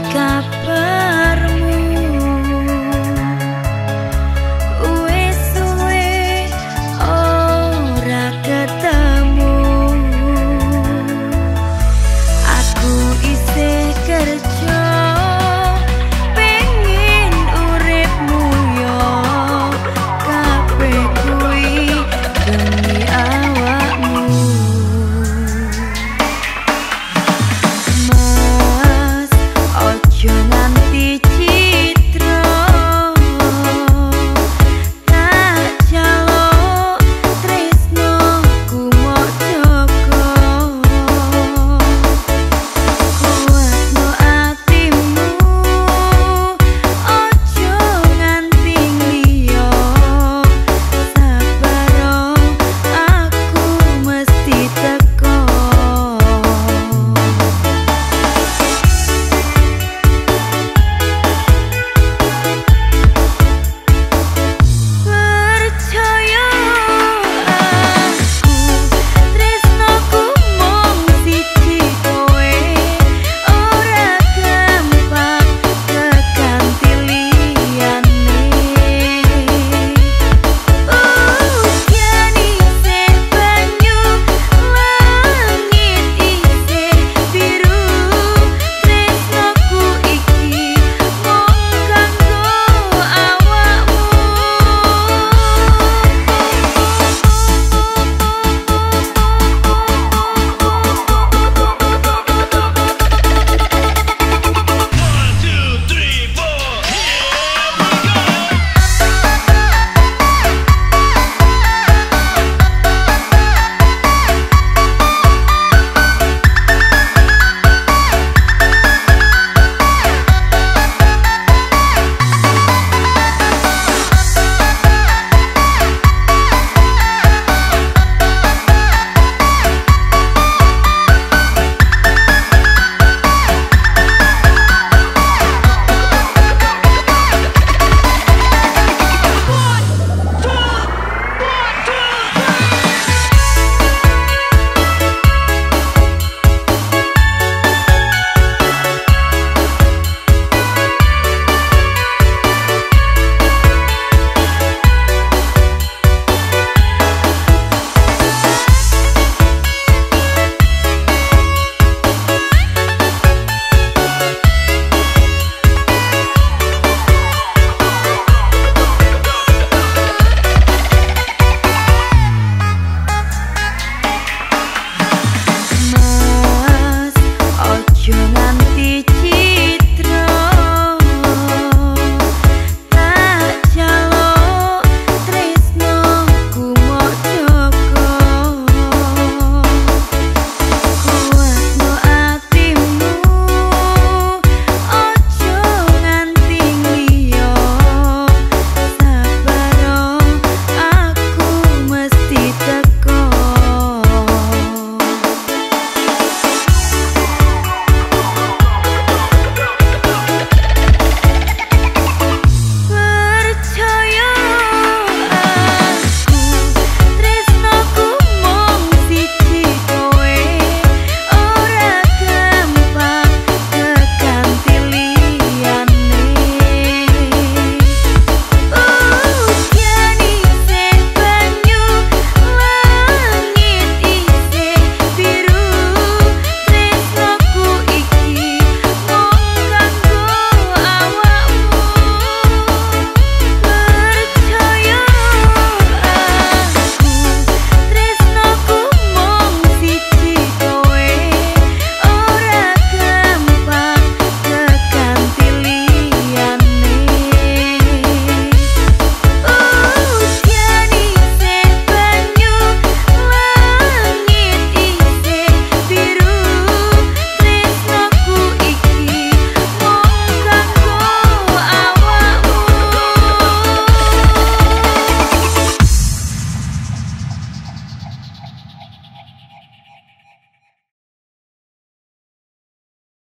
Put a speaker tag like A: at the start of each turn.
A: Mereka